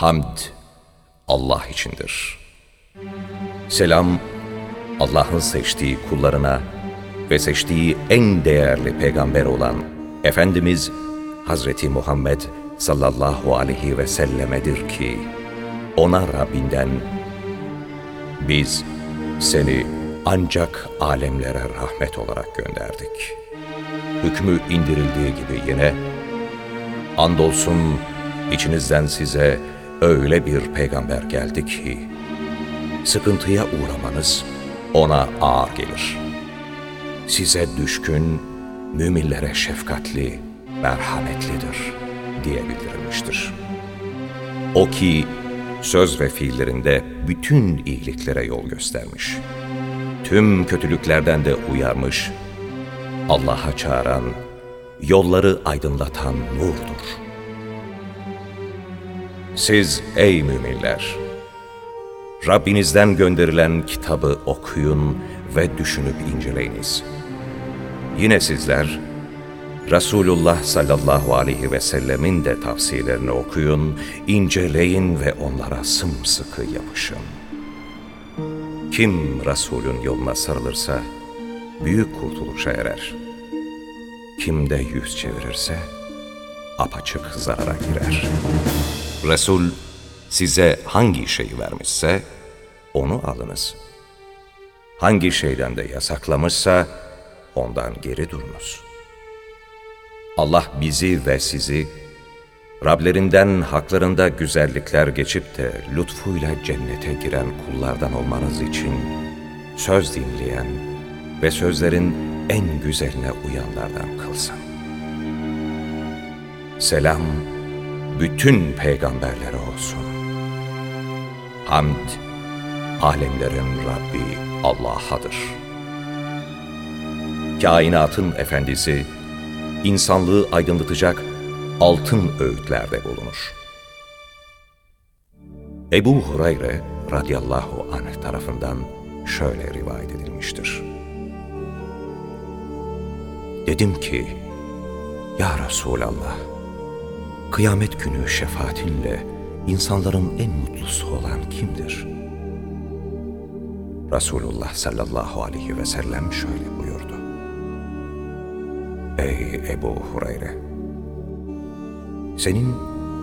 Hamd Allah içindir. Selam Allah'ın seçtiği kullarına ve seçtiği en değerli peygamber olan Efendimiz Hazreti Muhammed sallallahu aleyhi ve sellemedir ki ona Rabbinden biz seni ancak alemlere rahmet olarak gönderdik. Hükmü indirildiği gibi yine andolsun içinizden size öyle bir peygamber geldi ki sıkıntıya uğramanız ona ağır gelir. Size düşkün, müminlere şefkatli, merhametlidir diye bildirilmiştir. O ki söz ve fiillerinde bütün iyiliklere yol göstermiş. Tüm kötülüklerden de uyarmış, Allah'a çağıran, yolları aydınlatan nurdur. Siz ey müminler! Rabbinizden gönderilen kitabı okuyun ve düşünüp inceleyiniz. Yine sizler, Resulullah sallallahu aleyhi ve sellemin de tavsiyelerini okuyun, inceleyin ve onlara sımsıkı yapışın. Kim Resulün yoluna sarılırsa, büyük kurtuluşa erer. Kim de yüz çevirirse, apaçık zarara girer. Resul size hangi şeyi vermişse, onu alınız. Hangi şeyden de yasaklamışsa, ondan geri durunuz.'' Allah bizi ve sizi Rablerinden haklarında güzellikler geçip de lütfuyla cennete giren kullardan olmanız için söz dinleyen ve sözlerin en güzeline uyanlardan kılsın. Selam bütün peygamberlere olsun. Hamd alemlerin Rabbi Allah'adır. Kainatın efendisi insanlığı aydınlatacak altın öğütlerde bulunur. Ebu Hureyre radıyallahu anh tarafından şöyle rivayet edilmiştir. Dedim ki, Ya Resulallah, kıyamet günü şefaatinle insanların en mutlusu olan kimdir? Resulullah sallallahu aleyhi ve sellem şöyle buyurdu. Ey Ebu Hureyre! Senin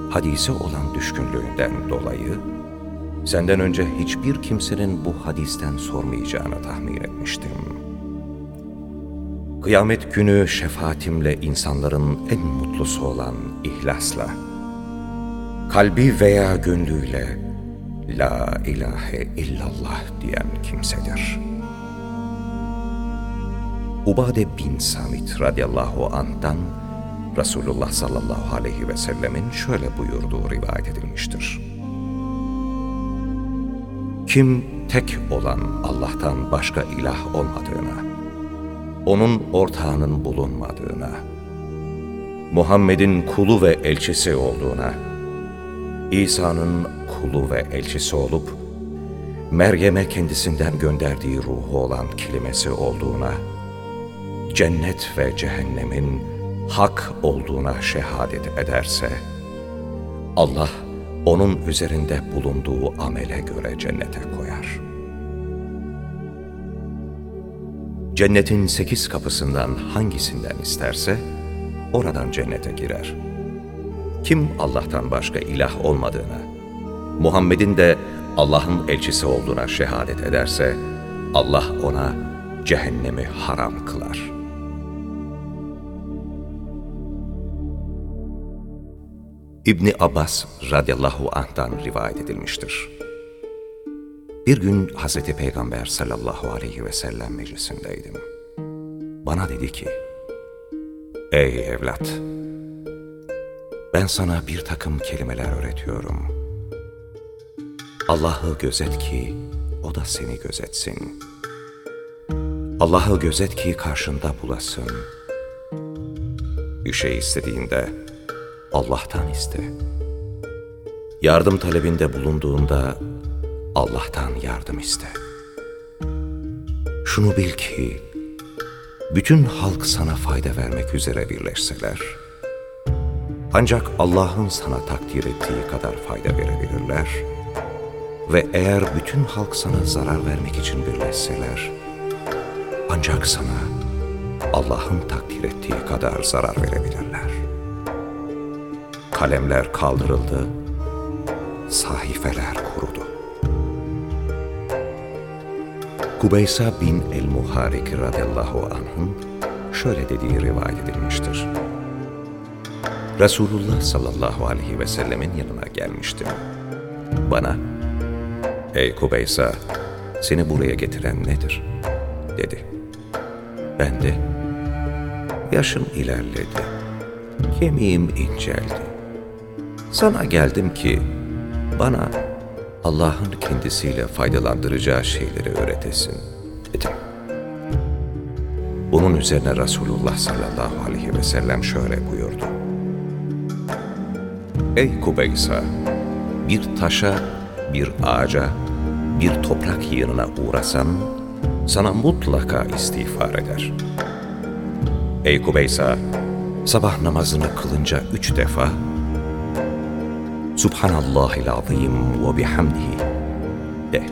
hadise olan düşkünlüğünden dolayı senden önce hiçbir kimsenin bu hadisten sormayacağını tahmin etmiştim. Kıyamet günü şefaatimle insanların en mutlusu olan ihlasla, kalbi veya gönlüyle La ilahe illallah diyen kimsedir.'' Ubade bin Samit radıyallahu anh'tan Resulullah sallallahu aleyhi ve sellemin şöyle buyurduğu rivayet edilmiştir. Kim tek olan Allah'tan başka ilah olmadığına, onun ortağının bulunmadığına, Muhammed'in kulu ve elçisi olduğuna, İsa'nın kulu ve elçisi olup, Meryem'e kendisinden gönderdiği ruhu olan kelimesi olduğuna, cennet ve cehennemin hak olduğuna şehadet ederse, Allah onun üzerinde bulunduğu amele göre cennete koyar. Cennetin sekiz kapısından hangisinden isterse, oradan cennete girer. Kim Allah'tan başka ilah olmadığına, Muhammed'in de Allah'ın elçisi olduğuna şehadet ederse, Allah ona cehennemi haram kılar.'' İbni Abbas radıyallahu anh'tan rivayet edilmiştir. Bir gün Hazreti Peygamber sallallahu aleyhi ve sellem meclisindeydim. Bana dedi ki, Ey evlat! Ben sana bir takım kelimeler öğretiyorum. Allah'ı gözet ki o da seni gözetsin. Allah'ı gözet ki karşında bulasın. Bir şey istediğinde Allah'tan iste. Yardım talebinde bulunduğunda Allah'tan yardım iste. Şunu bil ki, bütün halk sana fayda vermek üzere birleşseler, Ancak Allah'ın sana takdir ettiği kadar fayda verebilirler ve eğer bütün halk sana zarar vermek için birleşseler, ancak sana Allah'ın takdir ettiği kadar zarar verebilirler. Kalemler kaldırıldı, sahifeler kurudu. Kubeysa bin el-Muharik radıyallahu anh'ın şöyle dediği rivayet edilmiştir. Resulullah sallallahu aleyhi ve sellemin yanına gelmiştim. Bana, ''Ey Kubeysa, seni buraya getiren nedir?'' dedi. Ben de, yaşım ilerledi, kemiğim inceldi. Sana geldim ki bana Allah'ın kendisiyle faydalandıracağı şeyleri öğretesin dedim. Bunun üzerine Resulullah sallallahu aleyhi ve sellem şöyle buyurdu. Ey Kubeysa! Bir taşa, bir ağaca, bir toprak yığınına uğrasan, sana mutlaka istiğfar eder. Ey Kubeysa! Sabah namazını kılınca üç defa, Subhanallahil azim ve bihamdihi de.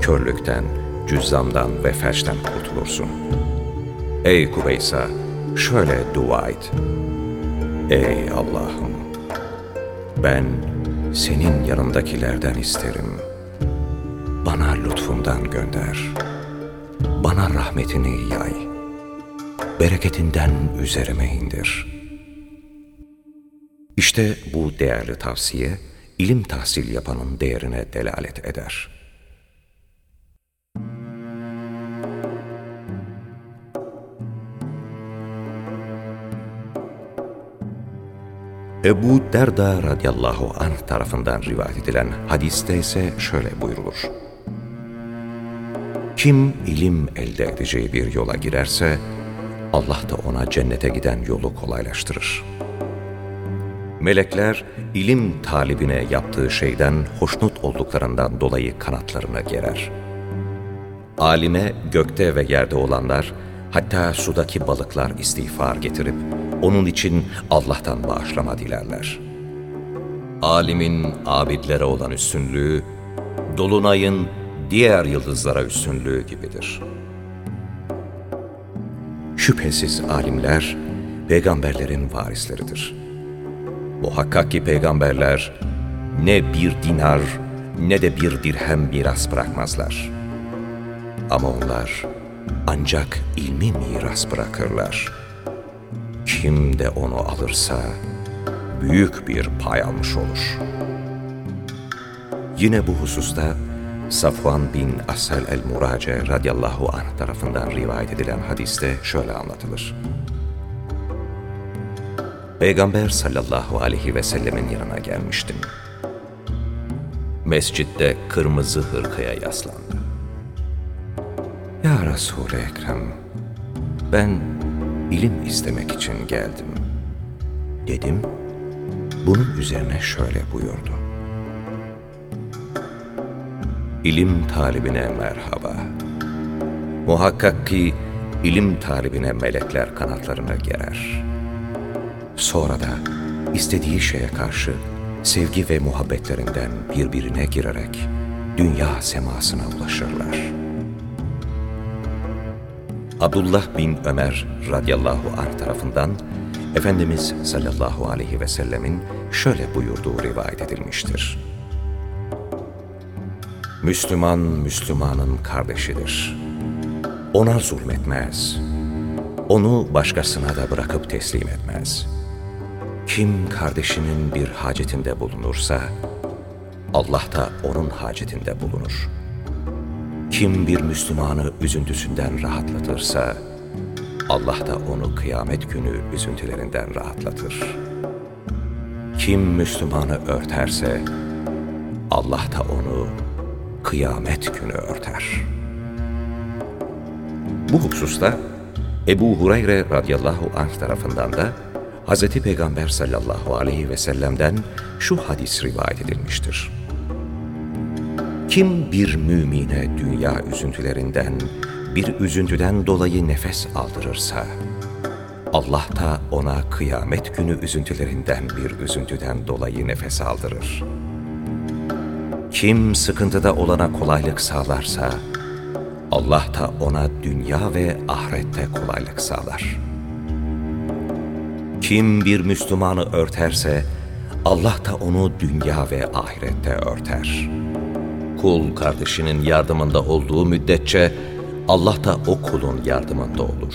Körlükten, cüzzamdan ve felçten kurtulursun. Ey Kubeysa, şöyle dua et. Ey Allah'ım, ben senin yanındakilerden isterim. Bana lütfundan gönder. Bana rahmetini yay. Bereketinden üzerime indir.'' İşte bu değerli tavsiye, ilim tahsil yapanın değerine delalet eder. Ebu Derda radıyallahu anh tarafından rivayet edilen hadiste ise şöyle buyrulur. Kim ilim elde edeceği bir yola girerse, Allah da ona cennete giden yolu kolaylaştırır.'' Melekler ilim talibine yaptığı şeyden hoşnut olduklarından dolayı kanatlarına gerer. Alime gökte ve yerde olanlar, hatta sudaki balıklar istiğfar getirip onun için Allah'tan bağışlama dilerler. Alimin abidlere olan üstünlüğü, dolunayın diğer yıldızlara üstünlüğü gibidir. Şüphesiz alimler, peygamberlerin varisleridir.'' Muhakkak ki peygamberler ne bir dinar ne de bir dirhem miras bırakmazlar. Ama onlar ancak ilmi miras bırakırlar. Kim de onu alırsa büyük bir pay almış olur. Yine bu hususta Safvan bin Asel el-Murace radıyallahu anh tarafından rivayet edilen hadiste şöyle anlatılır. Peygamber sallallahu aleyhi ve sellemin yanına gelmiştim. Mescitte kırmızı hırkaya yaslandı. Ya Resul-i Ekrem, ben ilim istemek için geldim. Dedim, bunun üzerine şöyle buyurdu. İlim talibine merhaba. Muhakkak ki ilim talibine melekler kanatlarına gerer.'' Sonra da istediği şeye karşı sevgi ve muhabbetlerinden birbirine girerek dünya semasına ulaşırlar. Abdullah bin Ömer radıyallahu anh tarafından Efendimiz sallallahu aleyhi ve sellemin şöyle buyurduğu rivayet edilmiştir. Müslüman, Müslümanın kardeşidir. Ona zulmetmez. Onu başkasına da bırakıp teslim etmez.'' Kim kardeşinin bir hacetinde bulunursa, Allah da onun hacetinde bulunur. Kim bir Müslümanı üzüntüsünden rahatlatırsa, Allah da onu kıyamet günü üzüntülerinden rahatlatır. Kim Müslümanı örterse, Allah da onu kıyamet günü örter. Bu hususta Ebu Hureyre radıyallahu anh tarafından da Hz. Peygamber sallallahu aleyhi ve sellem'den şu hadis rivayet edilmiştir. Kim bir mümine dünya üzüntülerinden, bir üzüntüden dolayı nefes aldırırsa, Allah da ona kıyamet günü üzüntülerinden bir üzüntüden dolayı nefes aldırır. Kim sıkıntıda olana kolaylık sağlarsa, Allah da ona dünya ve ahirette kolaylık sağlar. Kim bir Müslümanı örterse, Allah da onu dünya ve ahirette örter. Kul kardeşinin yardımında olduğu müddetçe, Allah da o kulun yardımında olur.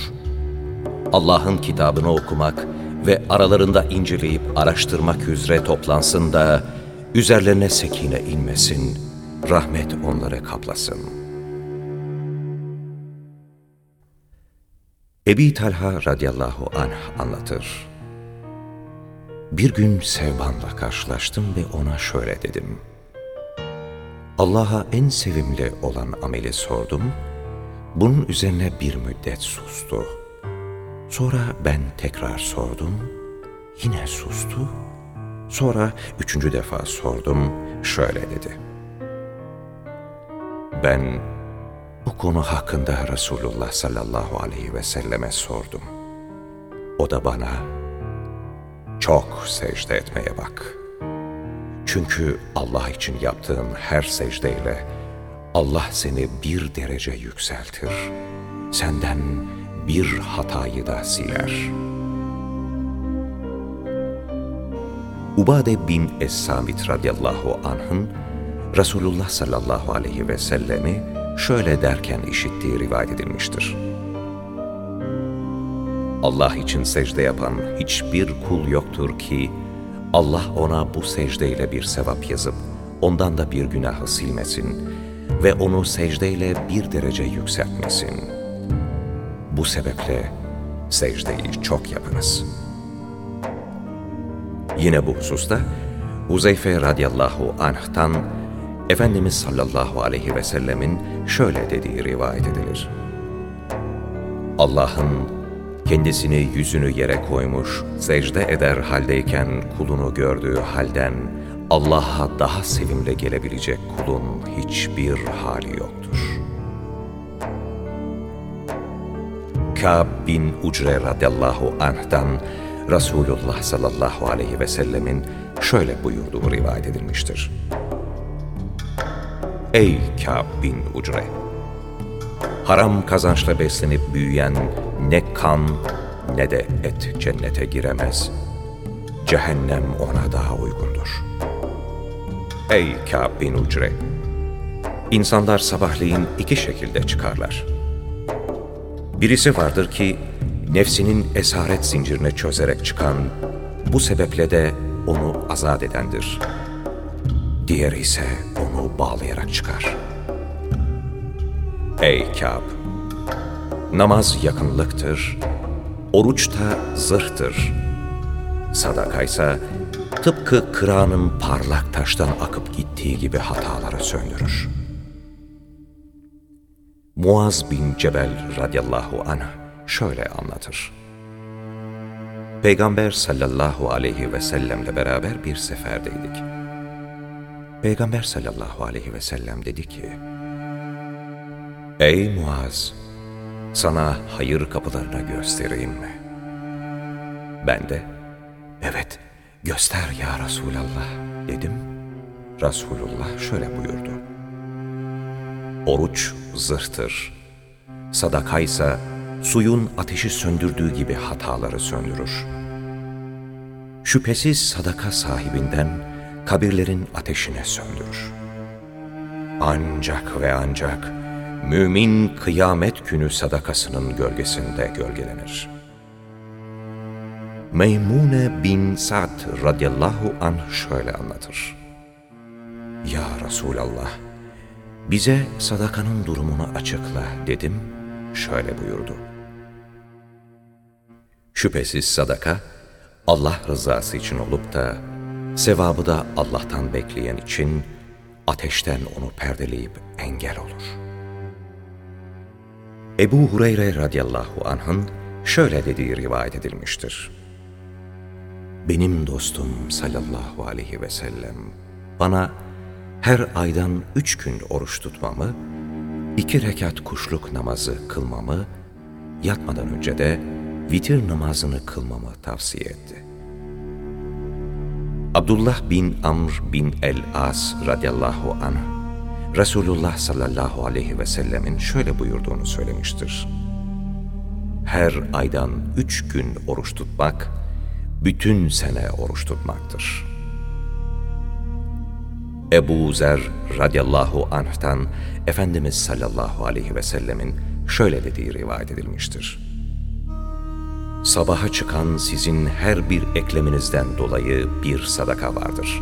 Allah'ın kitabını okumak ve aralarında inceleyip araştırmak üzere toplansın da, üzerlerine sekine inmesin, rahmet onları kaplasın.'' Ebi Talha radıyallahu anh anlatır. Bir gün Sevban'la karşılaştım ve ona şöyle dedim. Allah'a en sevimli olan ameli sordum. Bunun üzerine bir müddet sustu. Sonra ben tekrar sordum. Yine sustu. Sonra üçüncü defa sordum. Şöyle dedi. Ben bu konu hakkında Resulullah sallallahu aleyhi ve selleme sordum. O da bana, çok secde etmeye bak. Çünkü Allah için yaptığın her secdeyle Allah seni bir derece yükseltir. Senden bir hatayı da siler. Ubade bin Es-Samit radıyallahu anh'ın Resulullah sallallahu aleyhi ve sellemi şöyle derken işittiği rivayet edilmiştir. Allah için secde yapan hiçbir kul yoktur ki Allah ona bu secdeyle bir sevap yazıp ondan da bir günahı silmesin ve onu secdeyle bir derece yükseltmesin. Bu sebeple secdeyi çok yapınız. Yine bu hususta Huzeyfe radıyallahu anh'tan Efendimiz sallallahu aleyhi ve sellemin şöyle dediği rivayet edilir. Allah'ın kendisini yüzünü yere koymuş, secde eder haldeyken kulunu gördüğü halden Allah'a daha sevimle gelebilecek kulun hiçbir hali yoktur. Kâb bin Ucre radıyallahu anh'dan Resulullah sallallahu aleyhi ve sellemin şöyle buyurduğu rivayet edilmiştir. Ey Kâb bin Ucre! Haram kazançla beslenip büyüyen ne kan ne de et cennete giremez. Cehennem ona daha uygundur. Ey Kâb bin Ucre! İnsanlar sabahleyin iki şekilde çıkarlar. Birisi vardır ki, nefsinin esaret zincirini çözerek çıkan, bu sebeple de onu azat edendir. Diğeri ise onu bağlayarak çıkar. Ey Kâb! Namaz yakınlıktır, oruç da zırhtır. Sadakaysa tıpkı kıranın parlak taştan akıp gittiği gibi hataları söndürür. Muaz bin Cebel radıyallahu anh şöyle anlatır. Peygamber sallallahu aleyhi ve sellemle beraber bir seferdeydik. Peygamber sallallahu aleyhi ve sellem dedi ki, Ey Muaz! Sana hayır kapılarına göstereyim mi? Ben de, evet göster ya Resulallah dedim. Resulullah şöyle buyurdu. Oruç zırhtır. Sadakaysa suyun ateşi söndürdüğü gibi hataları söndürür. Şüphesiz sadaka sahibinden, kabirlerin ateşine söndürür. Ancak ve ancak mümin kıyamet günü sadakasının gölgesinde gölgelenir. Meymune bin Sa'd radıyallahu anh şöyle anlatır. Ya Resulallah, bize sadakanın durumunu açıkla dedim, şöyle buyurdu. Şüphesiz sadaka, Allah rızası için olup da Sevabı da Allah'tan bekleyen için ateşten onu perdeleyip engel olur. Ebu Hureyre radıyallahu anh'ın şöyle dediği rivayet edilmiştir. Benim dostum sallallahu aleyhi ve sellem bana her aydan üç gün oruç tutmamı, iki rekat kuşluk namazı kılmamı, yatmadan önce de vitir namazını kılmamı tavsiye etti. Abdullah bin Amr bin el-As radıyallahu anh, Resulullah sallallahu aleyhi ve sellemin şöyle buyurduğunu söylemiştir. Her aydan üç gün oruç tutmak, bütün sene oruç tutmaktır. Ebu Zer radıyallahu anh'tan Efendimiz sallallahu aleyhi ve sellemin şöyle dediği rivayet edilmiştir. Sabaha çıkan sizin her bir ekleminizden dolayı bir sadaka vardır.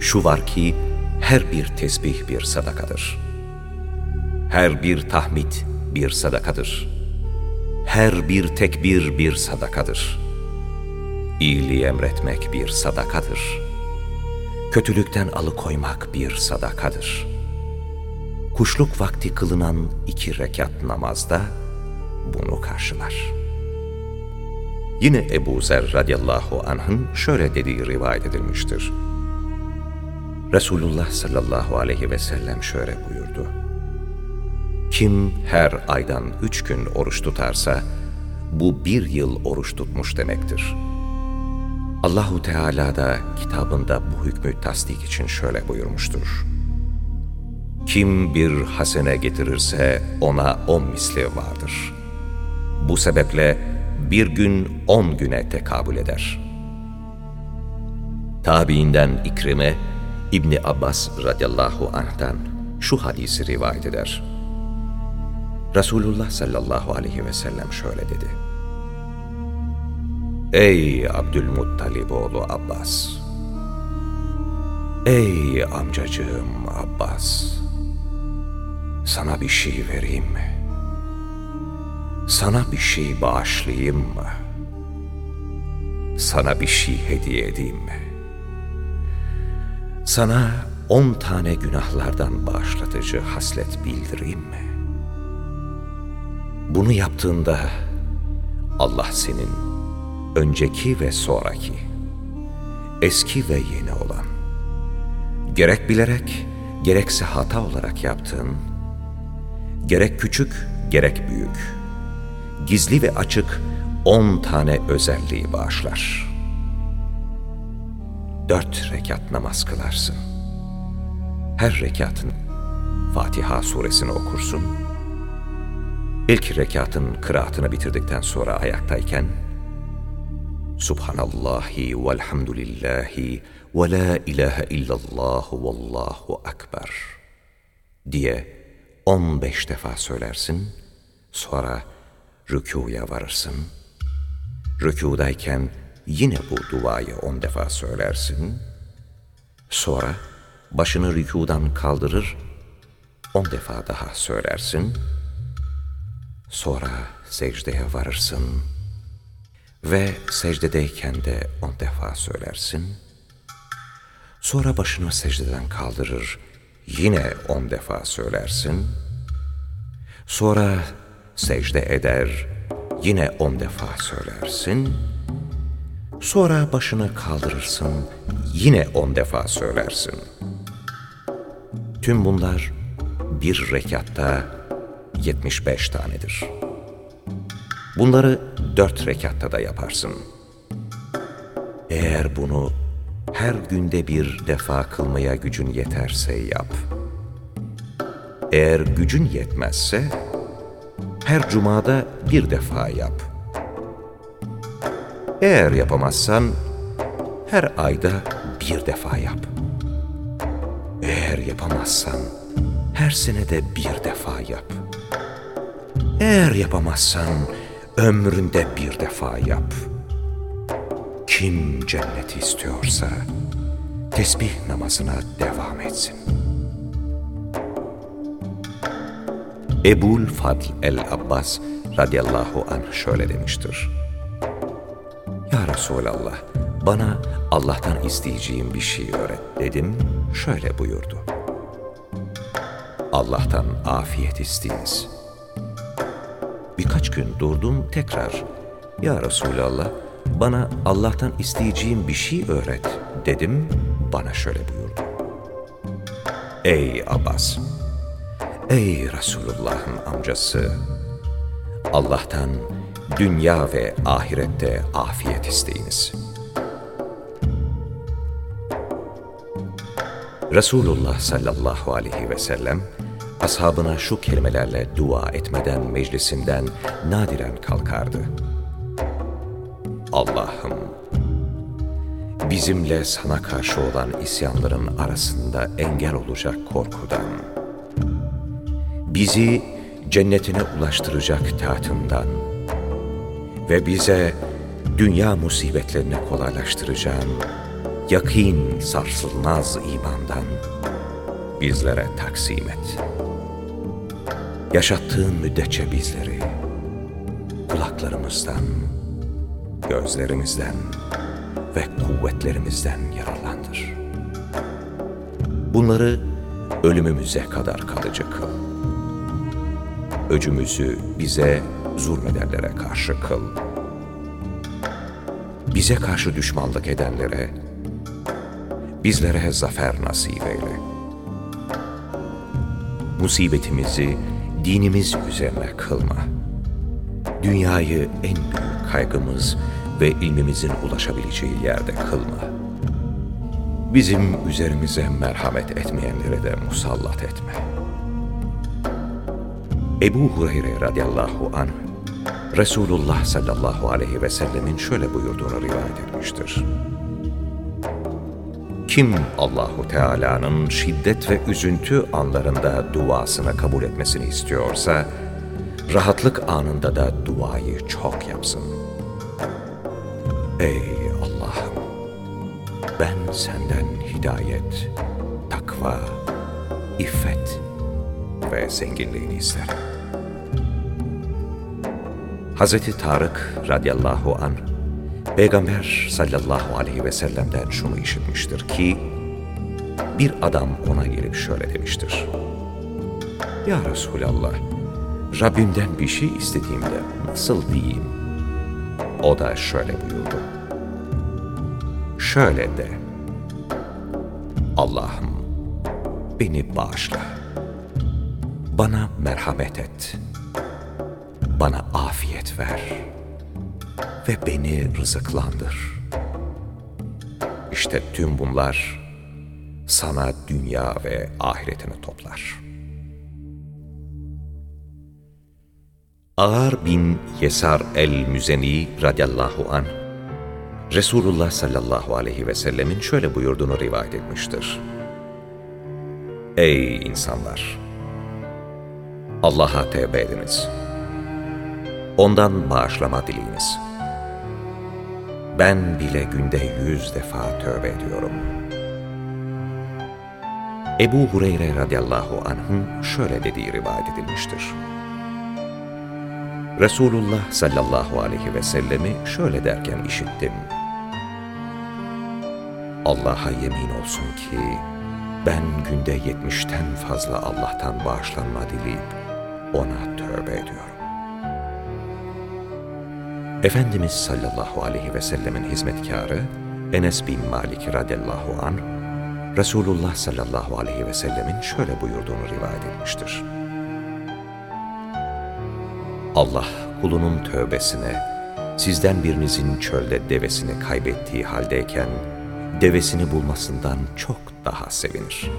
Şu var ki her bir tesbih bir sadakadır. Her bir tahmid bir sadakadır. Her bir tekbir bir sadakadır. İyiliği emretmek bir sadakadır. Kötülükten alıkoymak bir sadakadır. Kuşluk vakti kılınan iki rekat namazda bunu karşılar. Yine Ebu Zer radıyallahu anh'ın şöyle dediği rivayet edilmiştir. Resulullah sallallahu aleyhi ve sellem şöyle buyurdu. Kim her aydan üç gün oruç tutarsa, bu bir yıl oruç tutmuş demektir. Allahu Teala da kitabında bu hükmü tasdik için şöyle buyurmuştur. Kim bir hasene getirirse ona on misli vardır. Bu sebeple bir gün on güne tekabül eder. Tabiinden İkrime, İbni Abbas radıyallahu anh'tan şu hadisi rivayet eder. Resulullah sallallahu aleyhi ve sellem şöyle dedi. Ey Abdülmuttalib oğlu Abbas! Ey amcacığım Abbas! Sana bir şey vereyim mi? Sana bir şey bağışlayayım mı? Sana bir şey hediye edeyim mi? Sana on tane günahlardan bağışlatıcı haslet bildireyim mi? Bunu yaptığında Allah senin önceki ve sonraki, eski ve yeni olan, gerek bilerek, gerekse hata olarak yaptığın, gerek küçük, gerek büyük, gizli ve açık on tane özelliği bağışlar. Dört rekat namaz kılarsın. Her rekatın Fatiha suresini okursun. İlk rekatın kıraatını bitirdikten sonra ayaktayken Subhanallahi velhamdülillahi ve la ilahe illallah vallahu akbar diye 15 defa söylersin. Sonra rükuya varırsın. Rükudayken yine bu duayı on defa söylersin. Sonra başını rükudan kaldırır, on defa daha söylersin. Sonra secdeye varırsın ve secdedeyken de on defa söylersin. Sonra başını secdeden kaldırır, yine on defa söylersin. Sonra secde eder, yine on defa söylersin. Sonra başını kaldırırsın, yine on defa söylersin. Tüm bunlar bir rekatta 75 tanedir. Bunları dört rekatta da yaparsın. Eğer bunu her günde bir defa kılmaya gücün yeterse yap. Eğer gücün yetmezse her cumada bir defa yap. Eğer yapamazsan her ayda bir defa yap. Eğer yapamazsan her senede bir defa yap. Eğer yapamazsan ömründe bir defa yap. Kim cenneti istiyorsa tesbih namazına devam etsin.'' Ebul Fadl el-Abbas radıyallahu anh şöyle demiştir. Ya Resulallah, bana Allah'tan isteyeceğim bir şey öğret dedim, şöyle buyurdu. Allah'tan afiyet isteyiniz. Birkaç gün durdum tekrar. Ya Resulallah, bana Allah'tan isteyeceğim bir şey öğret dedim, bana şöyle buyurdu. Ey Abbas! Ey Resulullah'ın amcası! Allah'tan dünya ve ahirette afiyet isteyiniz. Resulullah sallallahu aleyhi ve sellem, ashabına şu kelimelerle dua etmeden meclisinden nadiren kalkardı. Allah'ım, bizimle sana karşı olan isyanların arasında engel olacak korkudan, bizi cennetine ulaştıracak taatından ve bize dünya musibetlerini kolaylaştıracağın yakin sarsılmaz imandan bizlere taksim et. Yaşattığın müddetçe bizleri kulaklarımızdan, gözlerimizden ve kuvvetlerimizden yararlandır. Bunları ölümümüze kadar kalıcı kıl. Öcümüzü bize zulmedenlere karşı kıl. Bize karşı düşmanlık edenlere, bizlere zafer nasip eyle. Musibetimizi dinimiz üzerine kılma. Dünyayı en büyük kaygımız ve ilmimizin ulaşabileceği yerde kılma. Bizim üzerimize merhamet etmeyenlere de musallat etme. Ebu Hureyre radıyallahu anh, Resulullah sallallahu aleyhi ve sellemin şöyle buyurduğunu rivayet etmiştir. Kim Allahu Teala'nın şiddet ve üzüntü anlarında duasını kabul etmesini istiyorsa, rahatlık anında da duayı çok yapsın. Ey Allah'ım! Ben senden hidayet, takva, iffet ve zenginliğini isterim. Hazreti Tarık radıyallahu an Peygamber sallallahu aleyhi ve sellem'den şunu işitmiştir ki bir adam ona gelip şöyle demiştir. Ya Resulallah, Rabbimden bir şey istediğimde nasıl diyeyim? O da şöyle buyurdu. Şöyle de, Allah'ım beni bağışla, bana merhamet et, ve beni rızıklandır. İşte tüm bunlar sana dünya ve ahiretini toplar.'' Ağar bin Yesar el-Müzeni radiyallahu an Resulullah sallallahu aleyhi ve sellemin şöyle buyurduğunu rivayet etmiştir. Ey insanlar! Allah'a tevbe ediniz. Ondan bağışlama dileyiniz. Ben bile günde yüz defa tövbe ediyorum. Ebu Hureyre radıyallahu anh'ın şöyle dediği rivayet edilmiştir. Resulullah sallallahu aleyhi ve sellemi şöyle derken işittim. Allah'a yemin olsun ki ben günde yetmişten fazla Allah'tan bağışlanma dileyip ona tövbe ediyorum. Efendimiz sallallahu aleyhi ve sellemin hizmetkarı Enes bin Malik radıyallahu an Resulullah sallallahu aleyhi ve sellemin şöyle buyurduğunu rivayet etmiştir. Allah kulunun tövbesine, sizden birinizin çölde devesini kaybettiği haldeyken, devesini bulmasından çok daha sevinir.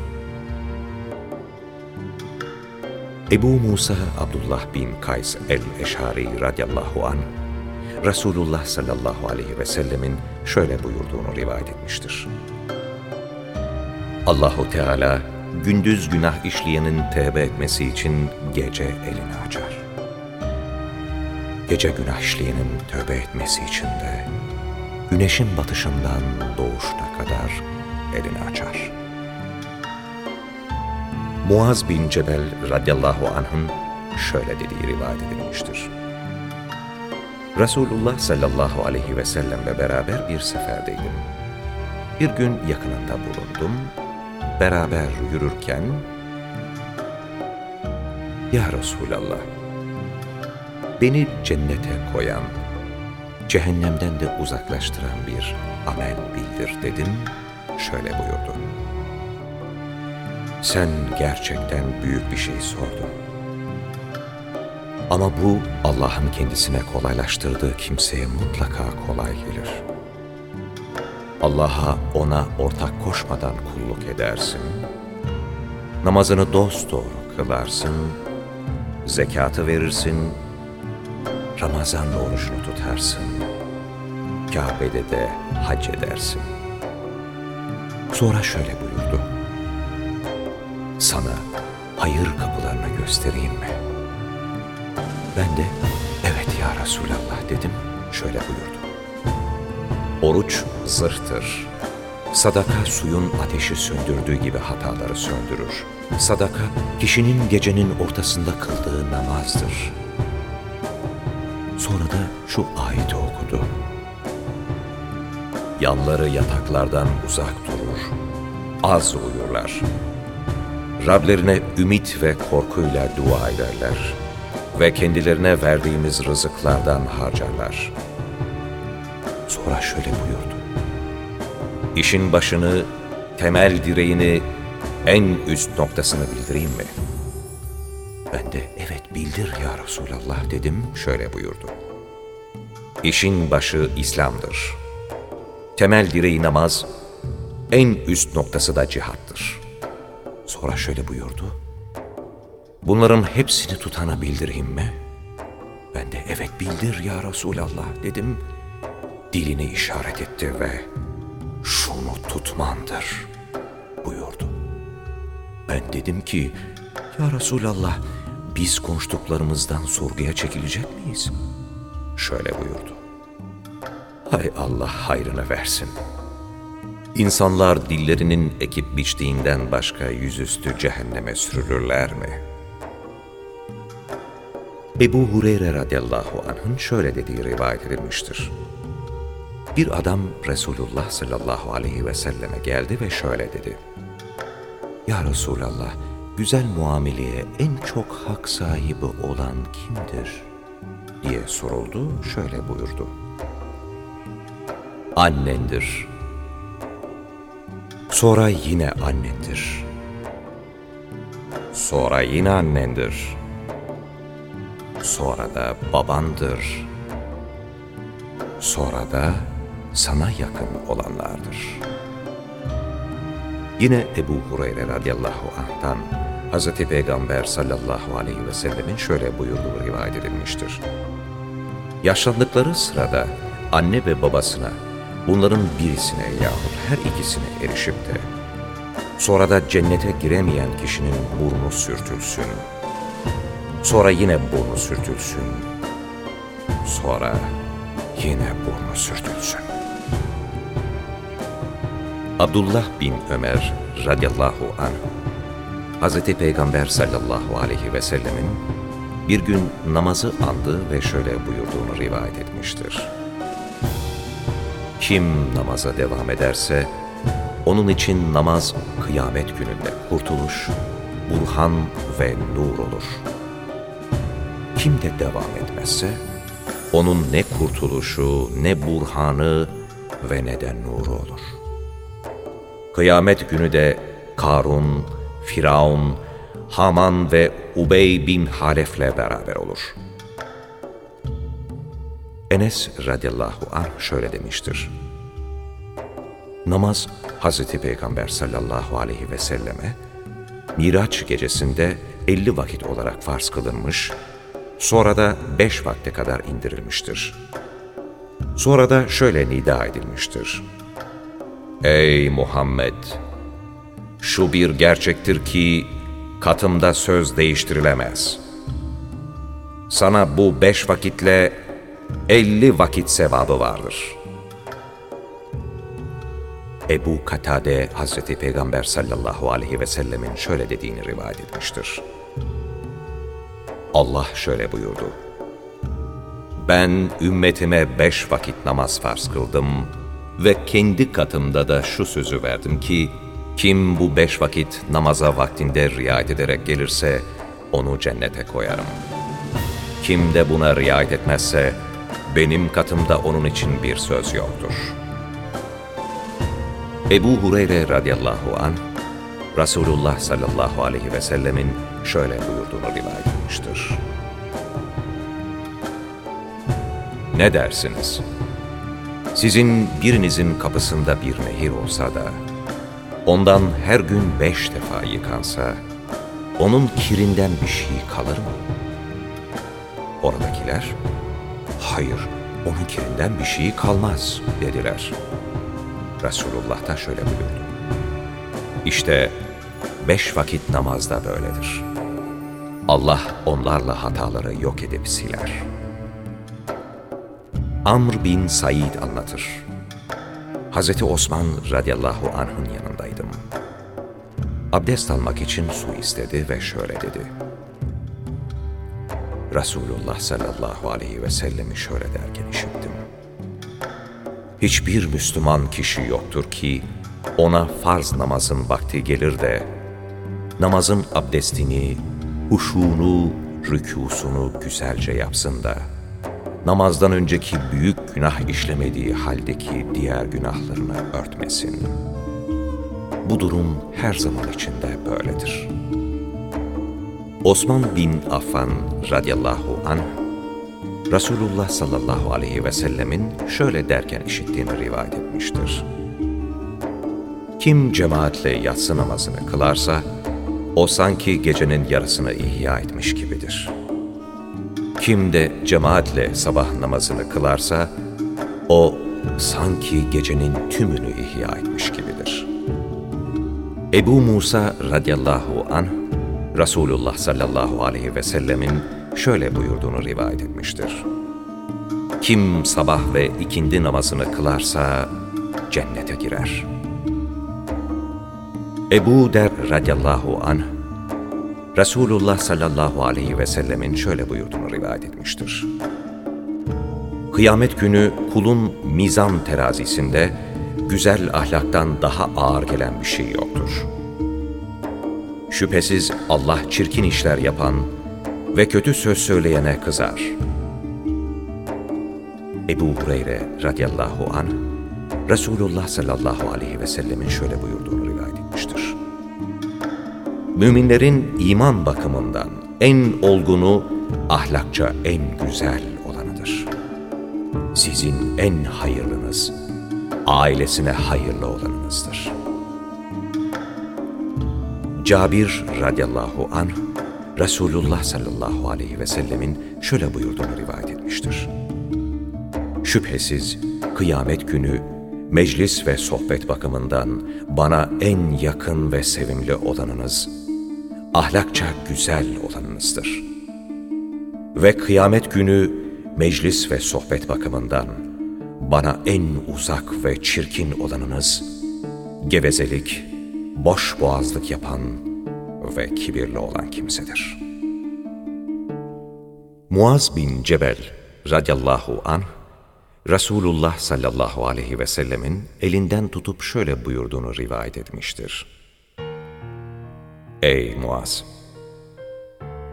Ebu Musa Abdullah bin Kays el-Eşari radıyallahu an Resulullah sallallahu aleyhi ve sellemin şöyle buyurduğunu rivayet etmiştir. Allahu Teala gündüz günah işleyenin tevbe etmesi için gece elini açar gece günah işleyenin tövbe etmesi için de güneşin batışından doğuşuna kadar elini açar. Muaz bin Cebel radıyallahu anh'ın şöyle dediği rivayet edilmiştir. Resulullah sallallahu aleyhi ve sellemle beraber bir seferdeydim. Bir gün yakınında bulundum. Beraber yürürken, Ya Resulallah, beni cennete koyan, cehennemden de uzaklaştıran bir amel bildir dedim, şöyle buyurdu. Sen gerçekten büyük bir şey sordun. Ama bu Allah'ın kendisine kolaylaştırdığı kimseye mutlaka kolay gelir. Allah'a ona ortak koşmadan kulluk edersin. Namazını dosdoğru kılarsın. Zekatı verirsin. Ramazan orucunu tutarsın. Kabe'de de hac edersin. Sonra şöyle buyurdu. Sana hayır kapılarını göstereyim mi? Ben de evet ya Resulallah dedim. Şöyle buyurdu. Oruç zırhtır. Sadaka suyun ateşi söndürdüğü gibi hataları söndürür. Sadaka kişinin gecenin ortasında kıldığı namazdır. Sonra da şu ayeti okudu. Yanları yataklardan uzak durur. Az uyurlar. Rablerine ümit ve korkuyla dua ederler ve kendilerine verdiğimiz rızıklardan harcarlar. Sonra şöyle buyurdu. İşin başını, temel direğini, en üst noktasını bildireyim mi? Ben de evet bildir ya Resulallah dedim, şöyle buyurdu. İşin başı İslam'dır. Temel direği namaz, en üst noktası da cihattır. Sonra şöyle buyurdu. Bunların hepsini tutana bildireyim mi? Ben de evet bildir ya Resulallah dedim. Dilini işaret etti ve şunu tutmandır buyurdu. Ben dedim ki ya Resulallah biz konuştuklarımızdan sorguya çekilecek miyiz? Şöyle buyurdu. Hay Allah hayrını versin. İnsanlar dillerinin ekip biçtiğinden başka yüzüstü cehenneme sürülürler mi? Ebu Hureyre radıyallahu anh'ın şöyle dediği rivayet edilmiştir. Bir adam Resulullah sallallahu aleyhi ve selleme geldi ve şöyle dedi. Ya Resulallah, güzel muameleye en çok hak sahibi olan kimdir? diye soruldu, şöyle buyurdu. Annendir. Sonra yine annendir. Sonra yine annendir. Sonra da babandır. Sonra da sana yakın olanlardır. Yine Ebu Hureyre radıyallahu anh'tan Hz. Peygamber sallallahu aleyhi ve sellemin şöyle buyurduğu rivayet edilmiştir. Yaşlandıkları sırada anne ve babasına bunların birisine yahut her ikisine erişip de sonra da cennete giremeyen kişinin burnu sürtülsün. Sonra yine burnu sürtülsün. Sonra yine burnu sürtülsün. Abdullah bin Ömer radıyallahu anh, Hz. Peygamber sallallahu aleyhi ve sellemin bir gün namazı andı ve şöyle buyurduğunu rivayet etmiştir. Kim namaza devam ederse, onun için namaz kıyamet gününde kurtuluş, burhan ve nur olur. Kim de devam etmezse, onun ne kurtuluşu, ne burhanı ve ne de nuru olur. Kıyamet günü de Karun, Firavun, Haman ve Ubey bin Halef'le beraber olur. Enes radıyallahu anh şöyle demiştir. Namaz Hazreti Peygamber sallallahu aleyhi ve selleme Miraç gecesinde 50 vakit olarak farz kılınmış, sonra da 5 vakte kadar indirilmiştir. Sonra da şöyle nida edilmiştir. Ey Muhammed! Şu bir gerçektir ki katımda söz değiştirilemez. Sana bu beş vakitle elli vakit sevabı vardır. Ebu Katade Hazreti Peygamber sallallahu aleyhi ve sellemin şöyle dediğini rivayet etmiştir. Allah şöyle buyurdu. Ben ümmetime beş vakit namaz farz kıldım ve kendi katımda da şu sözü verdim ki, kim bu beş vakit namaza vaktinde riayet ederek gelirse, onu cennete koyarım. Kim de buna riayet etmezse, benim katımda onun için bir söz yoktur. Ebu Hureyre radıyallahu an Resulullah sallallahu aleyhi ve sellemin şöyle buyurduğunu rivayet etmiştir. ne dersiniz? Sizin birinizin kapısında bir nehir olsa da, ondan her gün beş defa yıkansa, onun kirinden bir şey kalır mı? Oradakiler, hayır, onun kirinden bir şey kalmaz dediler. Resulullah da şöyle buyurdu. İşte beş vakit namazda böyledir. Allah onlarla hataları yok edip siler. Amr bin Said anlatır. Hazreti Osman radıyallahu anh'ın yanındaydım. Abdest almak için su istedi ve şöyle dedi. Resulullah sallallahu aleyhi ve sellemi şöyle derken işittim. Hiçbir Müslüman kişi yoktur ki ona farz namazın vakti gelir de namazın abdestini, huşunu, rükusunu güzelce yapsın da namazdan önceki büyük günah işlemediği haldeki diğer günahlarını örtmesin. Bu durum her zaman içinde böyledir. Osman bin Affan radıyallahu anh, Resulullah sallallahu aleyhi ve sellemin şöyle derken işittiğini rivayet etmiştir. Kim cemaatle yatsı namazını kılarsa, o sanki gecenin yarısını ihya etmiş gibidir. Kim de cemaatle sabah namazını kılarsa, o sanki gecenin tümünü ihya etmiş gibidir. Ebu Musa radıyallahu anh, Resulullah sallallahu aleyhi ve sellemin şöyle buyurduğunu rivayet etmiştir. Kim sabah ve ikindi namazını kılarsa cennete girer.'' Ebu Der radıyallahu anh, Resulullah sallallahu aleyhi ve sellemin şöyle buyurduğunu rivayet etmiştir. Kıyamet günü kulun mizan terazisinde güzel ahlaktan daha ağır gelen bir şey yoktur. Şüphesiz Allah çirkin işler yapan ve kötü söz söyleyene kızar. Ebu Hureyre radıyallahu anh, Resulullah sallallahu aleyhi ve sellemin şöyle buyurduğunu rivayet etmiştir. Müminlerin iman bakımından en olgunu, ahlakça en güzel olanıdır. Sizin en hayırlınız, ailesine hayırlı olanınızdır. Cabir radıyallahu anh, Resulullah sallallahu aleyhi ve sellemin şöyle buyurduğunu rivayet etmiştir. Şüphesiz kıyamet günü meclis ve sohbet bakımından bana en yakın ve sevimli olanınız, ahlakça güzel olanınızdır. Ve kıyamet günü meclis ve sohbet bakımından bana en uzak ve çirkin olanınız, gevezelik, boş boğazlık yapan ve kibirli olan kimsedir. Muaz bin Cebel radıyallahu anh, Resulullah sallallahu aleyhi ve sellemin elinden tutup şöyle buyurduğunu rivayet etmiştir. Ey Muaz!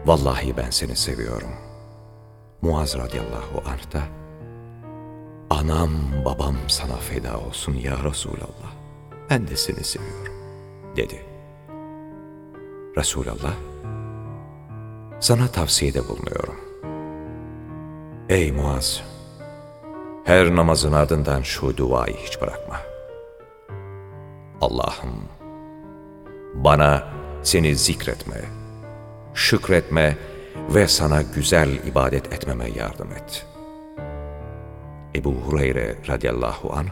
Vallahi ben seni seviyorum. Muaz radıyallahu anh da, Anam babam sana feda olsun ya Resulallah. Ben de seni seviyorum, dedi. Resulallah, sana tavsiyede bulunuyorum. Ey Muaz! Her namazın ardından şu duayı hiç bırakma. Allah'ım bana seni zikretme, şükretme ve sana güzel ibadet etmeme yardım et. Ebu Hureyre radıyallahu anh,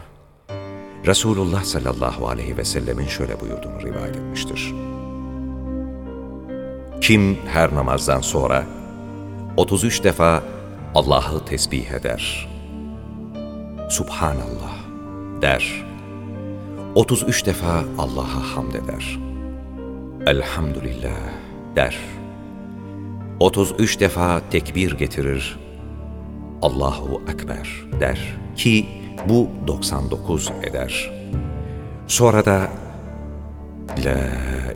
Resulullah sallallahu aleyhi ve sellemin şöyle buyurduğunu rivayet etmiştir. Kim her namazdan sonra 33 defa Allah'ı tesbih eder, Subhanallah der. 33 defa Allah'a hamd eder. Elhamdülillah der. 33 defa tekbir getirir. Allahu Ekber der ki bu 99 eder. Sonra da La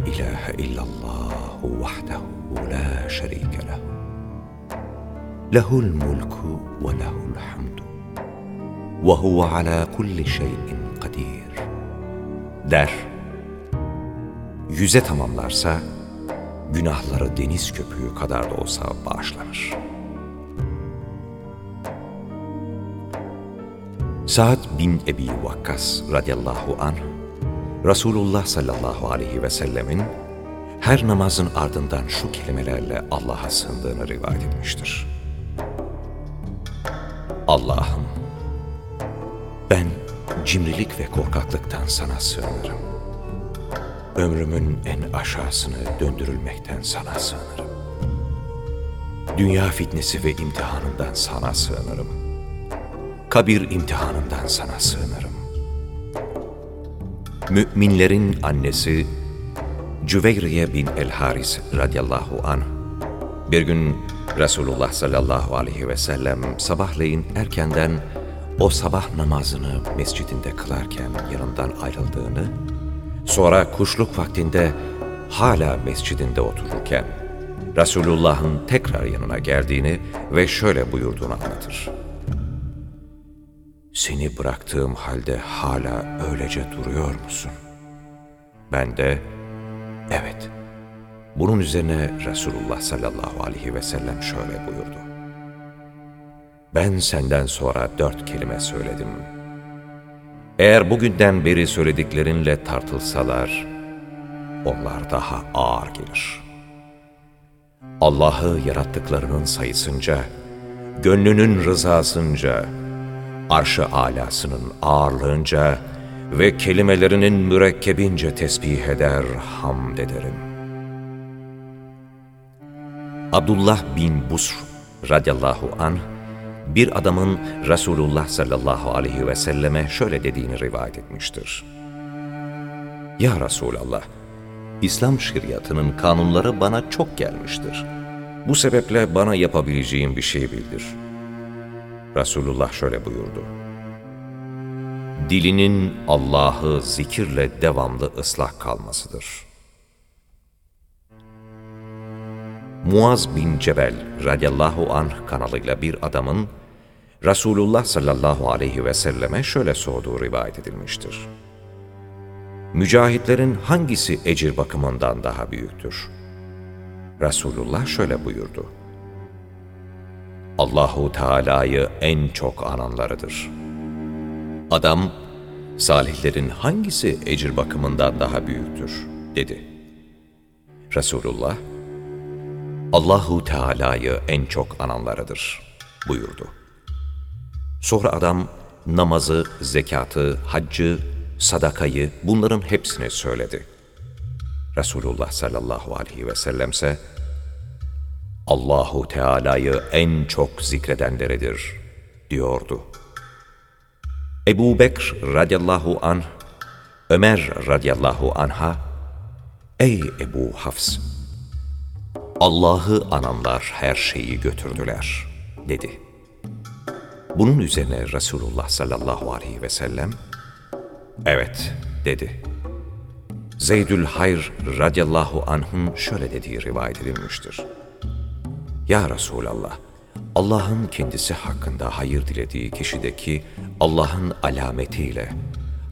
ilahe illallahü vahdehu la şerike lehu. Lehul mulku ve lehul hamdu. Ve huve ala kulli şeyin kadir. Der. Yüze tamamlarsa, günahları deniz köpüğü kadar da olsa bağışlanır. Sa'd bin Ebi Vakkas radıyallahu anh, Resulullah sallallahu aleyhi ve sellemin her namazın ardından şu kelimelerle Allah'a sığındığını rivayet etmiştir. Allah'ım, ben cimrilik ve korkaklıktan sana sığınırım. Ömrümün en aşağısını döndürülmekten sana sığınırım. Dünya fitnesi ve imtihanından sana sığınırım. Kabir imtihanından sana sığınırım. Müminlerin annesi Cüveyriye bin el-Haris radıyallahu anh bir gün Resulullah sallallahu aleyhi ve sellem sabahleyin erkenden o sabah namazını mescidinde kılarken yanından ayrıldığını, sonra kuşluk vaktinde hala mescidinde otururken Resulullah'ın tekrar yanına geldiğini ve şöyle buyurduğunu anlatır. Seni bıraktığım halde hala öylece duruyor musun? Ben de, evet. Bunun üzerine Resulullah sallallahu aleyhi ve sellem şöyle buyurdu. Ben senden sonra dört kelime söyledim. Eğer bugünden beri söylediklerinle tartılsalar, onlar daha ağır gelir. Allah'ı yarattıklarının sayısınca, gönlünün rızasınca, arş-ı alasının ağırlığınca ve kelimelerinin mürekkebince tesbih eder, hamd ederim. Abdullah bin Busr radıyallahu anh, bir adamın Resulullah sallallahu aleyhi ve selleme şöyle dediğini rivayet etmiştir. Ya Resulallah, İslam şeriatının kanunları bana çok gelmiştir. Bu sebeple bana yapabileceğim bir şey bildir. Resulullah şöyle buyurdu. Dilinin Allah'ı zikirle devamlı ıslah kalmasıdır. Muaz bin Cebel radıyallahu anh kanalıyla bir adamın Resulullah sallallahu aleyhi ve selleme şöyle sorduğu rivayet edilmiştir. Mücahitlerin hangisi ecir bakımından daha büyüktür? Resulullah şöyle buyurdu. Allahu Teala'yı en çok ananlarıdır. Adam, salihlerin hangisi ecir bakımından daha büyüktür? dedi. Resulullah, Allahu Teala'yı en çok ananlarıdır buyurdu. Sonra adam namazı, zekatı, haccı, sadakayı bunların hepsini söyledi. Resulullah sallallahu aleyhi ve sellem ise Allahu Teala'yı en çok zikredenleridir diyordu. Ebu Bekr radıyallahu anh Ömer radıyallahu anha Ey Ebu Hafs Allah'ı ananlar her şeyi götürdüler dedi. Bunun üzerine Resulullah sallallahu aleyhi ve sellem evet dedi. Zeydül Hayr radıyallahu anh'ın şöyle dediği rivayet edilmiştir. Ya Resulallah, Allah'ın kendisi hakkında hayır dilediği kişideki Allah'ın alametiyle,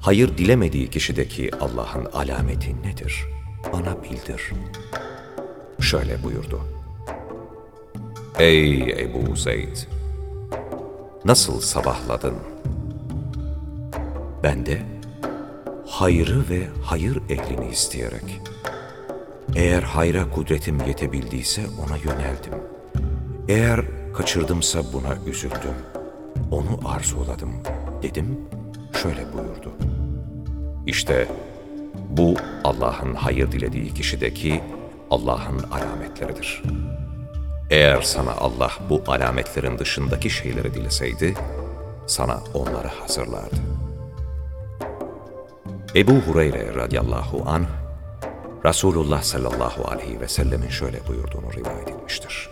hayır dilemediği kişideki Allah'ın alameti nedir? Bana bildir. Şöyle buyurdu. Ey Ebu Zeyd! Nasıl sabahladın? Ben de, hayrı ve hayır ehlini isteyerek, eğer hayra kudretim yetebildiyse ona yöneldim. Eğer kaçırdımsa buna üzüldüm. Onu arzuladım dedim. Şöyle buyurdu. İşte bu Allah'ın hayır dilediği kişideki Allah'ın alametleridir. Eğer sana Allah bu alametlerin dışındaki şeyleri dileseydi, sana onları hazırlardı. Ebu Hureyre radıyallahu anh, Resulullah sallallahu aleyhi ve sellemin şöyle buyurduğunu rivayet etmiştir.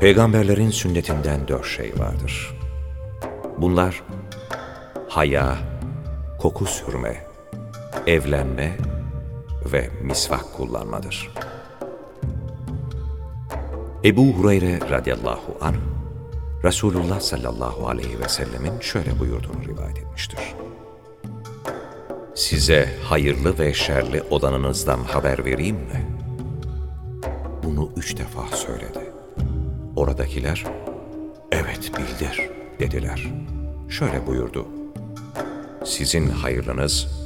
Peygamberlerin sünnetinden dört şey vardır. Bunlar haya, koku sürme, evlenme ve misvak kullanmadır. Ebu Hureyre radıyallahu anh, Resulullah sallallahu aleyhi ve sellemin şöyle buyurduğunu rivayet etmiştir. Size hayırlı ve şerli olanınızdan haber vereyim mi? Bunu üç defa söyledi. Oradakiler, evet bildir dediler. Şöyle buyurdu. Sizin hayırlınız,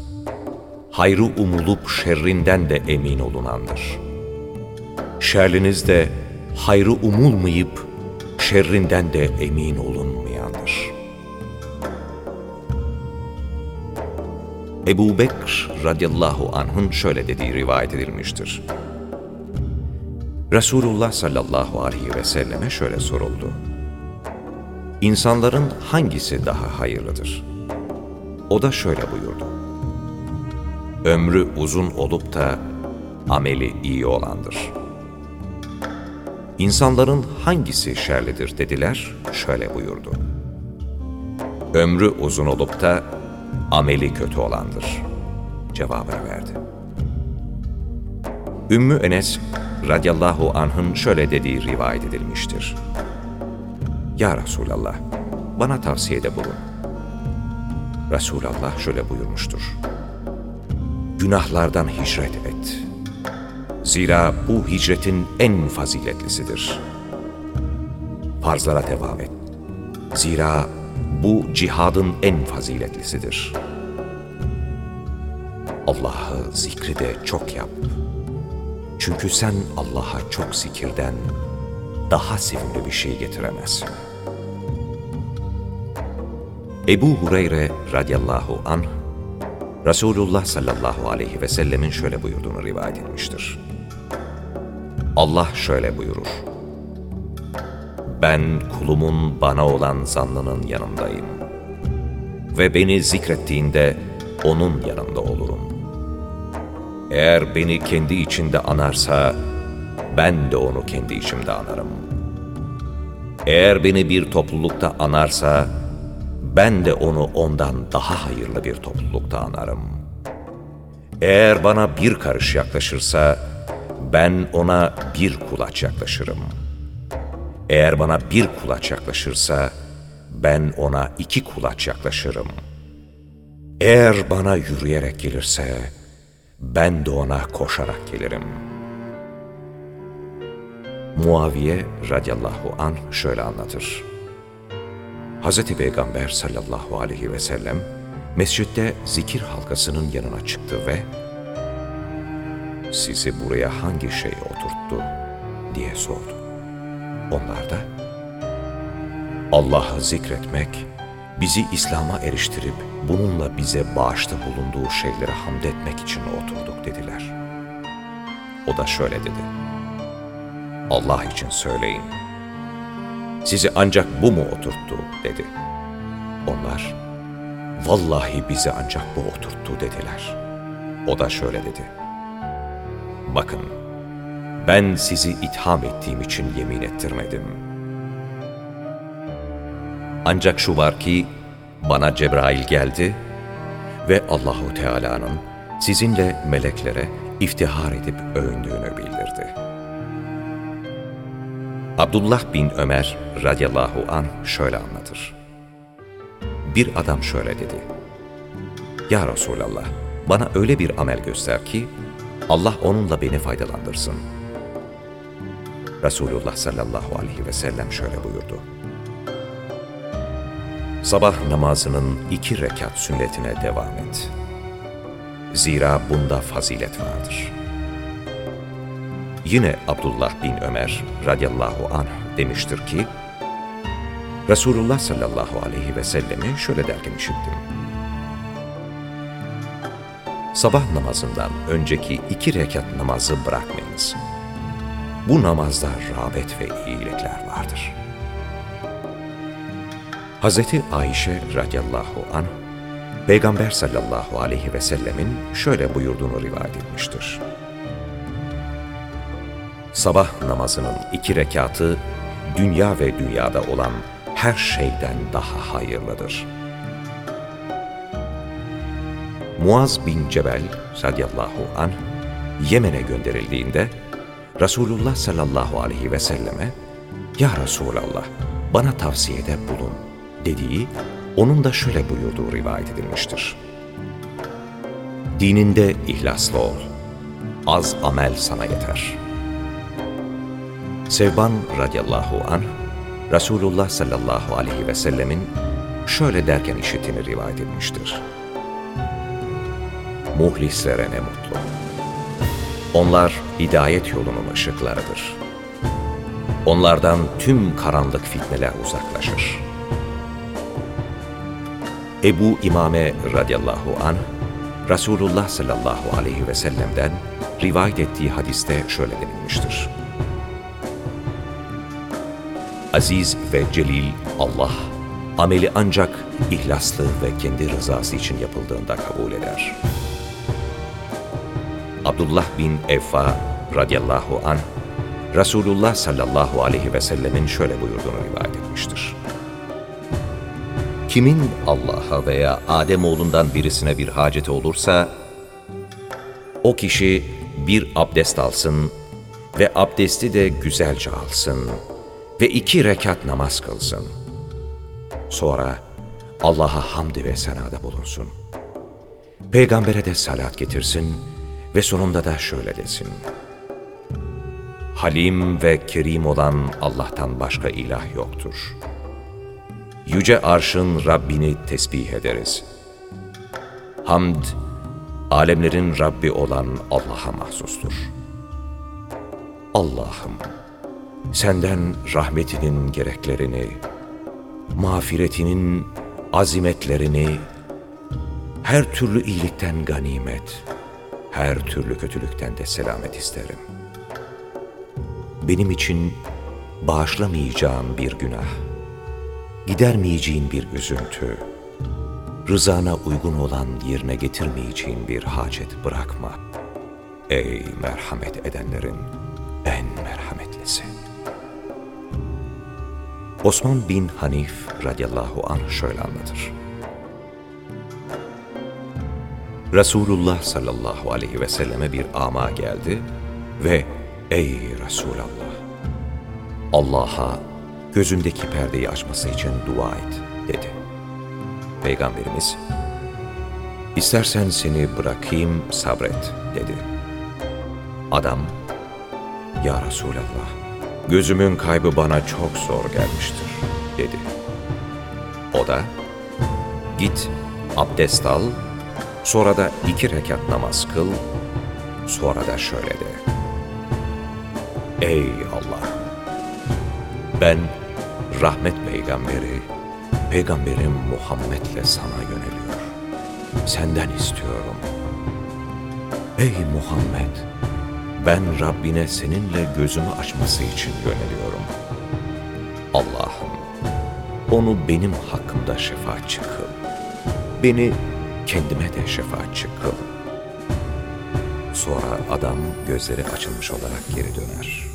hayrı umulup şerrinden de emin olunandır. Şerliniz de hayrı umulmayıp şerrinden de emin olunmayandır. Ebu Bekr radıyallahu anh'ın şöyle dediği rivayet edilmiştir. Resulullah sallallahu aleyhi ve selleme şöyle soruldu. İnsanların hangisi daha hayırlıdır? O da şöyle buyurdu. Ömrü uzun olup da ameli iyi olandır. İnsanların hangisi şerlidir dediler, şöyle buyurdu. Ömrü uzun olup da ameli kötü olandır. Cevabını verdi. Ümmü Enes radıyallahu anh'ın şöyle dediği rivayet edilmiştir. Ya Resulallah, bana tavsiyede bulun. Resulallah şöyle buyurmuştur. Günahlardan hicret et. Zira bu hicretin en faziletlisidir. Farzlara devam et. Zira bu cihadın en faziletlisidir. Allah'ı zikri de çok yap. Çünkü sen Allah'a çok zikirden daha sevimli bir şey getiremezsin. Ebu Hureyre radıyallahu anh, Resulullah sallallahu aleyhi ve sellemin şöyle buyurduğunu rivayet etmiştir. Allah şöyle buyurur. Ben kulumun bana olan zannının yanındayım. Ve beni zikrettiğinde onun yanında olurum. Eğer beni kendi içinde anarsa, ben de onu kendi içimde anarım. Eğer beni bir toplulukta anarsa, ben de onu ondan daha hayırlı bir toplulukta anarım. Eğer bana bir karış yaklaşırsa, ben ona bir kulaç yaklaşırım. Eğer bana bir kulaç yaklaşırsa, ben ona iki kulaç yaklaşırım. Eğer bana yürüyerek gelirse, ben de ona koşarak gelirim. Muaviye radıyallahu an şöyle anlatır. Hz. Peygamber sallallahu aleyhi ve sellem mescitte zikir halkasının yanına çıktı ve sizi buraya hangi şey oturttu diye sordu. Onlar da Allah'ı zikretmek, bizi İslam'a eriştirip bununla bize bağışta bulunduğu şeylere hamd etmek için oturduk dediler. O da şöyle dedi. Allah için söyleyin. Sizi ancak bu mu oturttu dedi. Onlar, vallahi bizi ancak bu oturttu dediler. O da şöyle dedi. Bakın, ben sizi itham ettiğim için yemin ettirmedim. Ancak şu var ki, bana Cebrail geldi ve Allahu Teala'nın sizinle meleklere iftihar edip övündüğünü bildirdi. Abdullah bin Ömer radıyallahu an şöyle anlatır. Bir adam şöyle dedi. Ya Resulallah, bana öyle bir amel göster ki, Allah onunla beni faydalandırsın. Resulullah sallallahu aleyhi ve sellem şöyle buyurdu. Sabah namazının iki rekat sünnetine devam et. Zira bunda fazilet vardır. Yine Abdullah bin Ömer radıyallahu anh demiştir ki, Resulullah sallallahu aleyhi ve sellemi şöyle derken işittim. Sabah namazından önceki iki rekat namazı bırakmayınız. Bu namazda rağbet ve iyilikler vardır. Hz. Ayşe radıyallahu anh, Peygamber sallallahu aleyhi ve sellemin şöyle buyurduğunu rivayet etmiştir. Sabah namazının iki rekatı, dünya ve dünyada olan her şeyden daha hayırlıdır. Muaz bin Cebel radıyallahu anh, Yemen'e gönderildiğinde, Resulullah sallallahu aleyhi ve selleme, Ya Resulallah, bana tavsiyede bulun dediği, onun da şöyle buyurduğu rivayet edilmiştir. Dininde ihlaslı ol, az amel sana yeter. Sevban radıyallahu anh, Resulullah sallallahu aleyhi ve sellemin şöyle derken işittiğini rivayet etmiştir. Muhlislere ne mutlu. Onlar hidayet yolunun ışıklarıdır. Onlardan tüm karanlık fitneler uzaklaşır. Ebu İmame radıyallahu anh, Resulullah sallallahu aleyhi ve sellem'den rivayet ettiği hadiste şöyle denilmiştir. Aziz ve celil Allah, ameli ancak ihlaslı ve kendi rızası için yapıldığında kabul eder. Abdullah bin Evfa radıyallahu anh, Resulullah sallallahu aleyhi ve sellemin şöyle buyurduğunu rivayet etmiştir. Kimin Allah'a veya Ademoğlundan birisine bir haceti olursa, o kişi bir abdest alsın ve abdesti de güzelce alsın ve iki rekat namaz kılsın. Sonra Allah'a hamd ve senada bulunsun. Peygambere de salat getirsin ve sonunda da şöyle desin. Halim ve kerim olan Allah'tan başka ilah yoktur. Yüce arşın Rabbini tesbih ederiz. Hamd, alemlerin Rabbi olan Allah'a mahsustur. Allah'ım, senden rahmetinin gereklerini, mağfiretinin azimetlerini, her türlü iyilikten ganimet, her türlü kötülükten de selamet isterim. Benim için bağışlamayacağın bir günah, gidermeyeceğin bir üzüntü, rızana uygun olan yerine getirmeyeceğin bir hacet bırakma. Ey merhamet edenlerin en merhametlisi. Osman bin Hanif radıyallahu anh şöyle anlatır. Resulullah sallallahu aleyhi ve selleme bir ama geldi ve ''Ey Resulallah, Allah'a gözündeki perdeyi açması için dua et.'' dedi. Peygamberimiz, ''İstersen seni bırakayım sabret.'' dedi. Adam, ''Ya Resulallah, gözümün kaybı bana çok zor gelmiştir.'' dedi. O da, ''Git abdest al, sonra da iki rekat namaz kıl, sonra da şöyle de. Ey Allah! Ben rahmet peygamberi, peygamberim Muhammed'le sana yöneliyor. Senden istiyorum. Ey Muhammed! Ben Rabbine seninle gözümü açması için yöneliyorum. Allah'ım, onu benim hakkımda şefaatçi kıl. Beni kendime de şefaatçi kıl. Sonra adam gözleri açılmış olarak geri döner.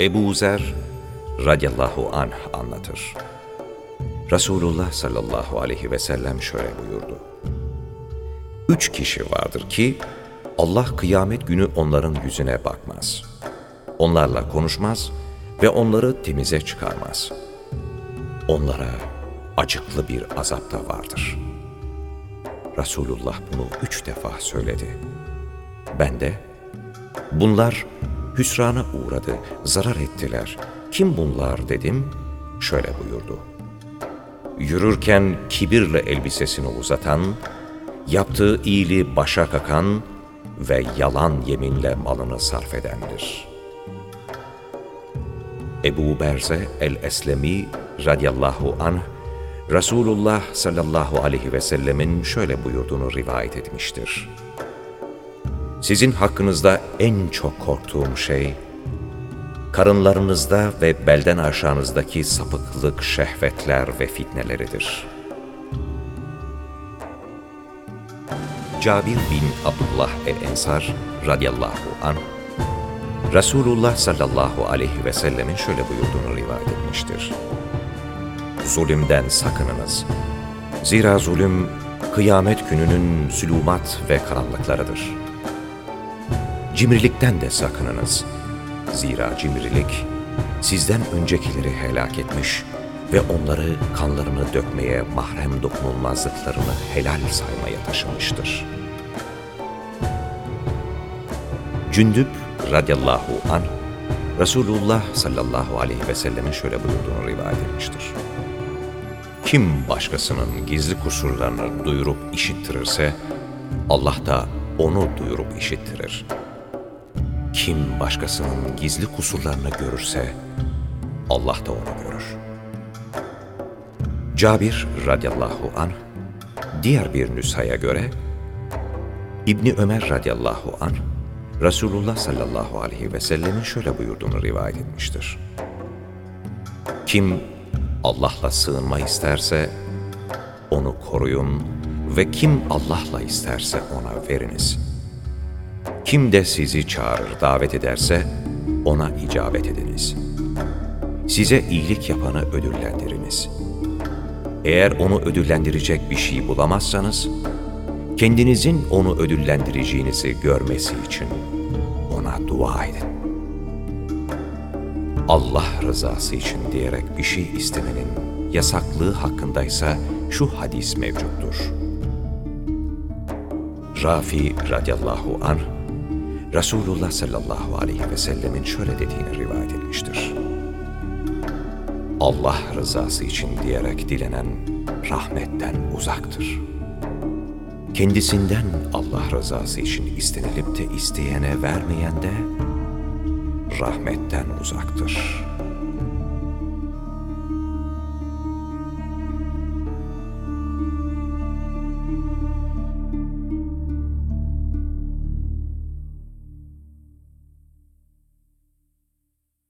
Ebu Zer radiyallahu anh anlatır. Resulullah sallallahu aleyhi ve sellem şöyle buyurdu. Üç kişi vardır ki Allah kıyamet günü onların yüzüne bakmaz. Onlarla konuşmaz ve onları temize çıkarmaz. Onlara acıklı bir azap da vardır. Resulullah bunu üç defa söyledi. Ben de, bunlar hüsrana uğradı, zarar ettiler. Kim bunlar dedim, şöyle buyurdu. Yürürken kibirle elbisesini uzatan, yaptığı iyiliği başa kakan ve yalan yeminle malını sarf edendir. Ebu Berze el-Eslemi radiyallahu anh Resulullah sallallahu aleyhi ve sellemin şöyle buyurduğunu rivayet etmiştir. Sizin hakkınızda en çok korktuğum şey, karınlarınızda ve belden aşağınızdaki sapıklık, şehvetler ve fitneleridir. Cabir bin Abdullah el-Ensar radıyallahu anh, Resulullah sallallahu aleyhi ve sellemin şöyle buyurduğunu rivayet etmiştir zulümden sakınınız. Zira zulüm, kıyamet gününün zulümat ve karanlıklarıdır. Cimrilikten de sakınınız. Zira cimrilik, sizden öncekileri helak etmiş ve onları kanlarını dökmeye, mahrem dokunulmazlıklarını helal saymaya taşımıştır. Cündüp radiyallahu anh, Resulullah sallallahu aleyhi ve sellemin şöyle buyurduğunu rivayet etmiştir. Kim başkasının gizli kusurlarını duyurup işittirirse, Allah da onu duyurup işittirir. Kim başkasının gizli kusurlarını görürse, Allah da onu. Cabir radıyallahu anh, diğer bir nüshaya göre, İbni Ömer radıyallahu anh, Resulullah sallallahu aleyhi ve sellemin şöyle buyurduğunu rivayet etmiştir. Kim Allah'la sığınma isterse onu koruyun ve kim Allah'la isterse ona veriniz. Kim de sizi çağırır, davet ederse ona icabet ediniz. Size iyilik yapanı ödüllendiriniz. Eğer onu ödüllendirecek bir şey bulamazsanız, kendinizin onu ödüllendireceğinizi görmesi için ona dua edin. Allah rızası için diyerek bir şey istemenin yasaklığı hakkındaysa şu hadis mevcuttur. Rafi radıyallahu anh, Resulullah sallallahu aleyhi ve sellemin şöyle dediğini rivayet etmiştir. Allah rızası için diyerek dilenen rahmetten uzaktır. Kendisinden Allah rızası için istenilip de isteyene vermeyen de rahmetten uzaktır.''